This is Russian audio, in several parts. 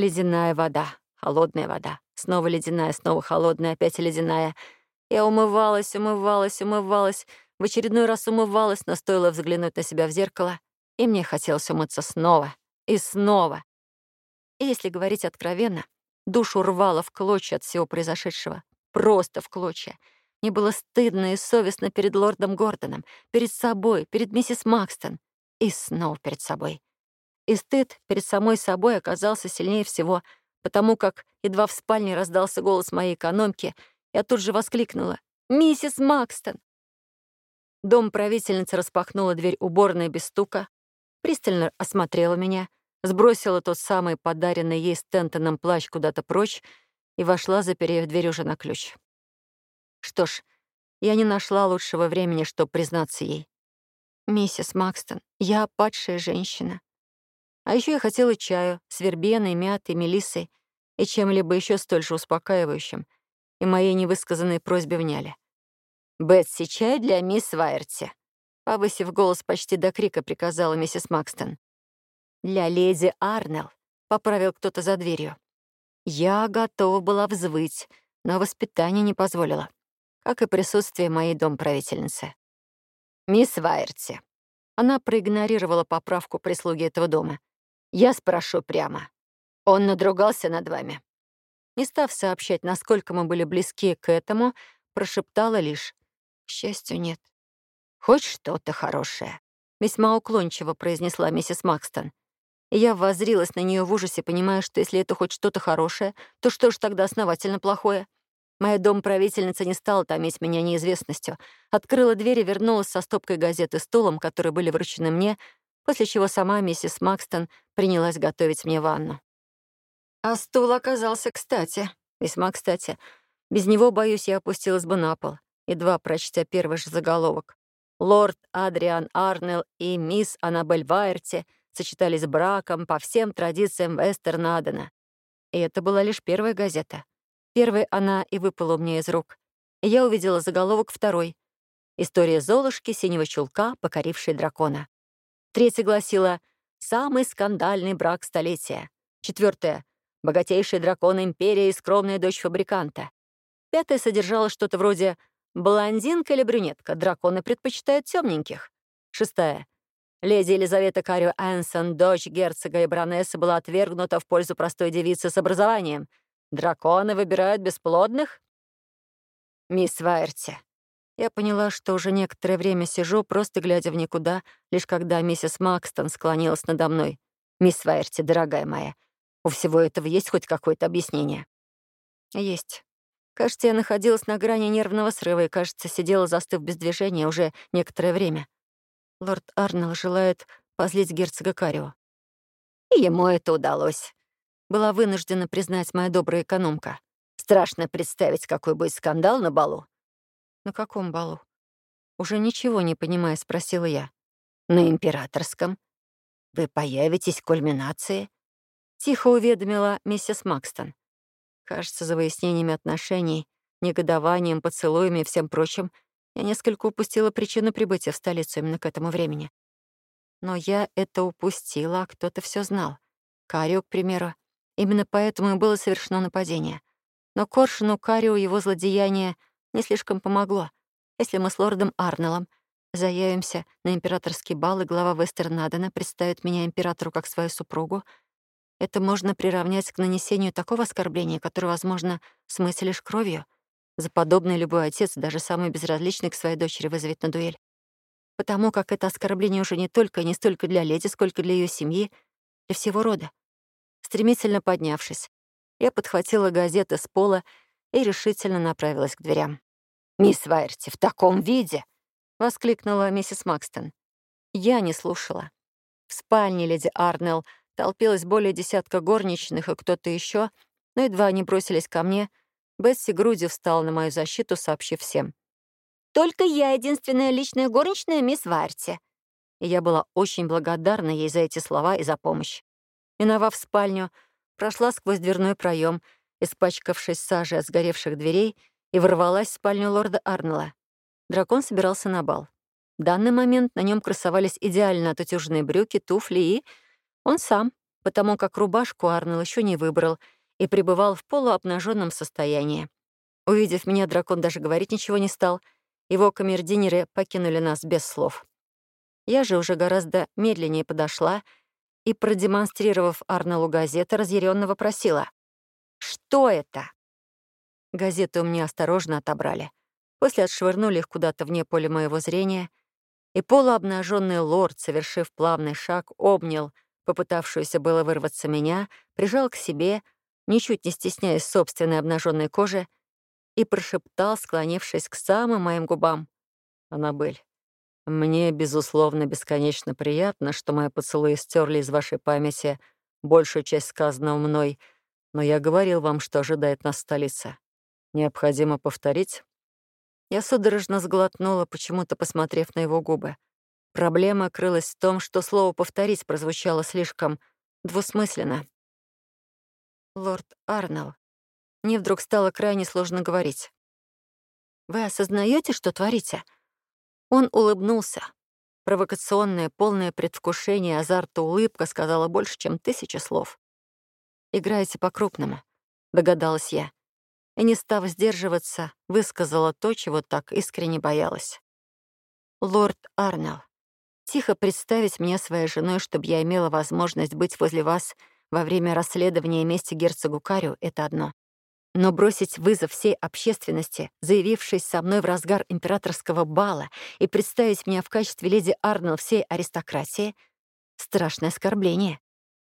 Ледяная вода, холодная вода, снова ледяная, снова холодная, опять ледяная. Я умывалась, умывалась, умывалась, в очередной раз умывалась, но стоило взглянуть на себя в зеркало, и мне хотелось умыться снова и снова. И если говорить откровенно, душу рвало в клочья от всего произошедшего. Просто в клочья. Мне было стыдно и совестно перед лордом Гордоном, перед собой, перед миссис Макстон и снова перед собой. И стыд перед самой собой оказался сильнее всего, потому как едва в спальне раздался голос моей экономки, я тут же воскликнула «Миссис Макстон!». Дом правительницы распахнула дверь уборной без стука, пристально осмотрела меня, сбросила тот самый подаренный ей Стентоном плащ куда-то прочь и вошла, заперев дверь уже на ключ. Что ж, я не нашла лучшего времени, чтобы признаться ей. «Миссис Макстон, я падшая женщина. А еще я хотела чаю с вербеной, мятой, мелиссой и чем-либо еще столь же успокаивающим, и моей невысказанной просьбе вняли. «Бетси, чай для мисс Вайерти», — повысив голос почти до крика, приказала миссис Макстон. «Для леди Арнелл», — поправил кто-то за дверью. Я готова была взвыть, но воспитание не позволило, как и присутствие моей домправительницы. «Мисс Вайерти». Она проигнорировала поправку прислуги этого дома. «Я спрошу прямо. Он надругался над вами?» Не став сообщать, насколько мы были близки к этому, прошептала лишь к счастью, нет. «Хоть что-то хорошее», — весьма уклончиво произнесла миссис Макстон. Я воззрилась на нее в ужасе, понимая, что если это хоть что-то хорошее, то что ж тогда основательно плохое? Моя домправительница не стала томить меня неизвестностью, открыла дверь и вернулась со стопкой газет и стулом, которые были вручены мне, после чего сама миссис Макстон принялась готовить мне ванну. А стул оказался кстати, весьма кстати. Без него, боюсь, я опустилась бы на пол едва прочтя первый же заголовок. Лорд Адриан Арнелл и мисс Аннабель Вайерти сочетались браком по всем традициям Вестернадена. И это была лишь первая газета. Первой она и выпала меня из рук. И я увидела заголовок второй. История Золушки, синего чулка, покорившей дракона. Третья гласила «Самый скандальный брак столетия». Четвертая «Богатейший дракон империи и скромная дочь фабриканта». Пятая содержала что-то вроде Блондинка или брюнетка? Драконы предпочитают темненьких. Шестая. Леди Елизавета Карио Энсон, дочь герцога и баронессы, была отвергнута в пользу простой девицы с образованием. Драконы выбирают бесплодных? Мисс Вайерти. Я поняла, что уже некоторое время сижу, просто глядя в никуда, лишь когда миссис Макстон склонилась надо мной. «Мисс Вайерти, дорогая моя, у всего этого есть хоть какое-то объяснение?» «Есть. Кажется, я находилась на грани нервного срыва и, кажется, сидела, застыв без движения уже некоторое время. Лорд Арнелл желает позлить герцога Карио. И ему это удалось. Была вынуждена признать моя добрая экономка. Страшно представить, какой будет скандал на балу. На каком балу? Уже ничего не понимая, спросила я. На императорском. Вы появитесь в кульминации? Тихо уведомила миссис Макстон. Кажется, за выяснениями отношений, негодованием, поцелуями и всем прочим я несколько упустила причину прибытия в столицу именно к этому времени. Но я это упустила, а кто-то все знал. Карио, к примеру. Именно поэтому и было совершено нападение. Но Коршуну Карио его злодеяние не слишком помогло. Если мы с лордом Арнеллом заявимся на императорский бал, и глава Вестернадена представит меня императору как свою супругу, это можно приравнять к нанесению такого оскорбления, которое, возможно, смыть лишь кровью. За подобное любой отец, даже самый безразличный к своей дочери, вызовет на дуэль. Потому как это оскорбление уже не только и не столько для леди, сколько для ее семьи, для всего рода. Стремительно поднявшись, я подхватила газеты с пола и решительно направилась к дверям. «Мисс Вайерти, в таком виде!» — воскликнула миссис Макстон. Я не слушала. В спальне леди Арнелл Толпилось более десятка горничных и кто-то еще, но едва они бросились ко мне, Бесси грудью встала на мою защиту, сообщив всем. «Только я единственная личная горничная мисс Варти». И я была очень благодарна ей за эти слова и за помощь. Миновав спальню, прошла сквозь дверной проем, испачкавшись сажей от сгоревших дверей, и ворвалась в спальню лорда Арнелла. Дракон собирался на бал. В данный момент на нем красовались идеально отутюженные брюки, туфли и он сам, потому как рубашку Арнелл еще не выбрал и пребывал в полуобнаженном состоянии. Увидев меня, дракон даже говорить ничего не стал. Его камердинеры покинули нас без слов. Я же уже гораздо медленнее подошла и, продемонстрировав Арнеллу газеты, разъяренно вопросила. «Что это?» Газеты у меня осторожно отобрали. После отшвырнули их куда-то вне поля моего зрения, и полуобнаженный лорд, совершив плавный шаг, обнял попытавшуюся было вырваться меня, прижал к себе, ничуть не стесняясь собственной обнаженной кожи, и прошептал, склонившись к самым моим губам. «Аннабель, мне, безусловно, бесконечно приятно, что мои поцелуи стерли из вашей памяти большую часть сказанного мной, но я говорил вам, что ожидает нас столица. Необходимо повторить?» Я судорожно сглотнула, почему-то посмотрев на его губы. Проблема крылась в том, что слово «повторить» прозвучало слишком двусмысленно. «Лорд Арнелл, мне вдруг стало крайне сложно говорить. Вы осознаете, что творите?» Он улыбнулся. Провокационная, полное предвкушение азарта улыбка сказала больше, чем тысяча слов. «Играете по-крупному», — догадалась я и, не став сдерживаться, высказала то, чего так искренне боялась. «Лорд Арнелл, тихо представить меня своей женой, чтобы я имела возможность быть возле вас во время расследования мести герцогу Карю — это одно. Но бросить вызов всей общественности, заявившись со мной в разгар императорского бала, и представить меня в качестве леди Арнелл всей аристократии — страшное оскорбление.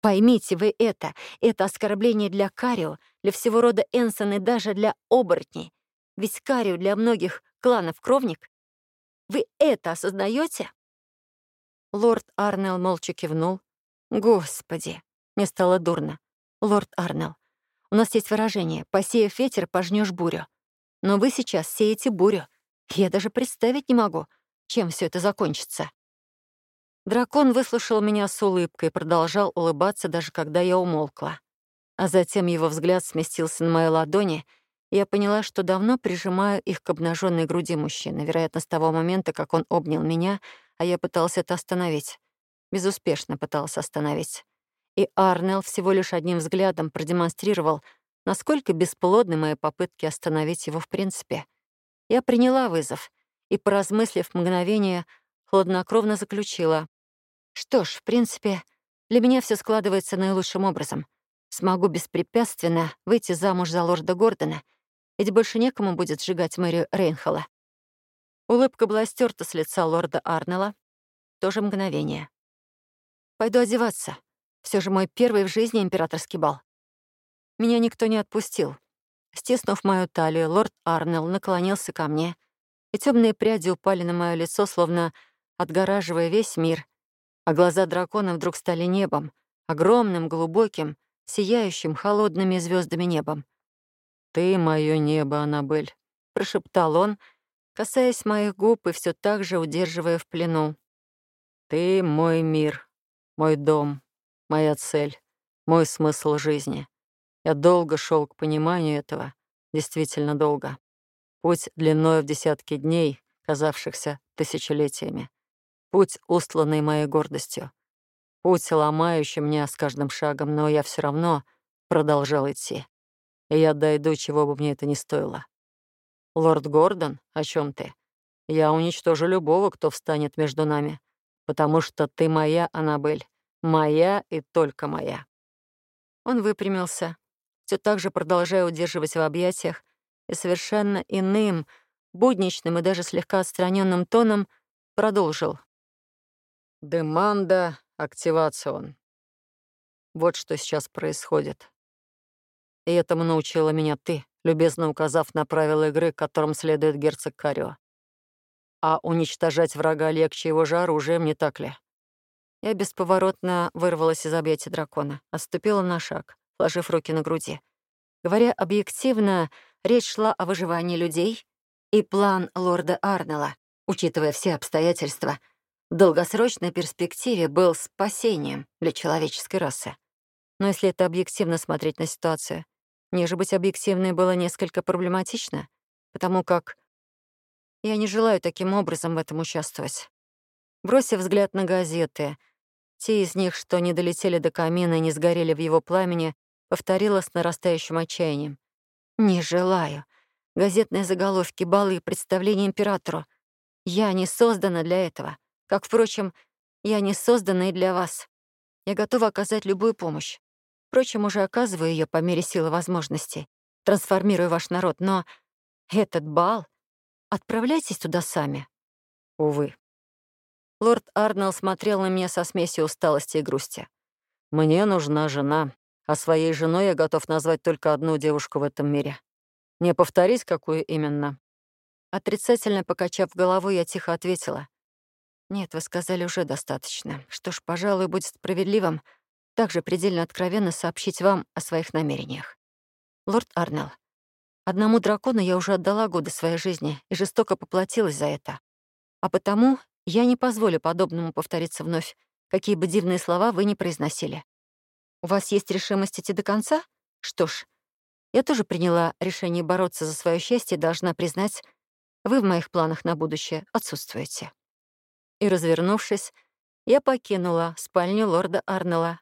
Поймите вы это. Это оскорбление для Карио, для всего рода Энсон и даже для оборотней. Ведь Карио для многих кланов кровник. Вы это осознаете? Лорд Арнелл молча кивнул. Господи, мне стало дурно. Лорд Арнелл, у нас есть выражение «посеяв ветер, пожнешь бурю». Но вы сейчас сеете бурю. Я даже представить не могу, чем все это закончится. Дракон выслушал меня с улыбкой и продолжал улыбаться, даже когда я умолкла. А затем его взгляд сместился на мои ладони, и я поняла, что давно прижимаю их к обнаженной груди мужчины, вероятно, с того момента, как он обнял меня, а я пытался это остановить. Безуспешно пытался остановить. И Арнелл всего лишь одним взглядом продемонстрировал, насколько бесплодны мои попытки остановить его в принципе. Я приняла вызов и, поразмыслив мгновение, хладнокровно заключила. Что ж, в принципе, для меня все складывается наилучшим образом. Смогу беспрепятственно выйти замуж за лорда Гордона, ведь больше некому будет сжигать мэрию Рейнхолла. Улыбка была стерта с лица лорда Арнелла. Тоже мгновение. Пойду одеваться. Все же мой первый в жизни императорский бал. Меня никто не отпустил. Стиснув мою талию, лорд Арнелл наклонился ко мне, и темные пряди упали на мое лицо, словно отгораживая весь мир, а глаза дракона вдруг стали небом, огромным, глубоким, сияющим холодными звездами небом. «Ты — мое небо, Аннабель», — прошептал он, касаясь моих губ и все так же удерживая в плену. «Ты — мой мир, мой дом, моя цель, мой смысл жизни. Я долго шел к пониманию этого, действительно долго. Путь длиной в десятки дней, казавшихся тысячелетиями. Путь, устланный моей гордостью. Путь, ломающий меня с каждым шагом, но я все равно продолжал идти. И я дойду, чего бы мне это ни стоило. Лорд Гордон, о чем ты? Я уничтожу любого, кто встанет между нами, потому что ты моя, Аннабель, моя и только моя. Он выпрямился, все так же продолжая удерживать в объятиях, и совершенно иным, будничным и даже слегка отстраненным тоном продолжил. Деманда активацион. Вот что сейчас происходит. И этому научила меня ты, любезно указав на правила игры, которым следует герцог Карио. А уничтожать врага легче его же оружием, не так ли? Я бесповоротно вырвалась из объятий дракона, отступила на шаг, сложив руки на груди. Говоря объективно, речь шла о выживании людей и план лорда Арнелла, учитывая все обстоятельства — в долгосрочной перспективе был спасением для человеческой расы. Но если это объективно смотреть на ситуацию, мне же быть объективной было несколько проблематично, потому как я не желаю таким образом в этом участвовать. Бросив взгляд на газеты, Те из них, что не долетели до камина и не сгорели в его пламени, повторила с нарастающим отчаянием. «Не желаю. Газетные заголовки, балы, представления императору. Я не создана для этого. Как, впрочем, я не создана и для вас. Я готова оказать любую помощь. Впрочем, уже оказываю ее по мере силы возможностей. Трансформирую ваш народ, но этот бал... Отправляйтесь туда сами. Увы. Лорд Арнелл смотрел на меня со смесью усталости и грусти. «Мне нужна жена, а своей женой я готов назвать только одну девушку в этом мире. Не повторить, какую именно?» Отрицательно покачав головой, я тихо ответила. «Нет, вы сказали уже достаточно. Что ж, пожалуй, будет справедливым также предельно откровенно сообщить вам о своих намерениях. Лорд Арнелл, одному дракону я уже отдала годы своей жизни и жестоко поплатилась за это. А потому я не позволю подобному повториться вновь, какие бы дивные слова вы ни произносили. У вас есть решимость идти до конца? Что ж, я тоже приняла решение бороться за свое счастье и должна признать, вы в моих планах на будущее отсутствуете. И, развернувшись, я покинула спальню лорда Арнелла,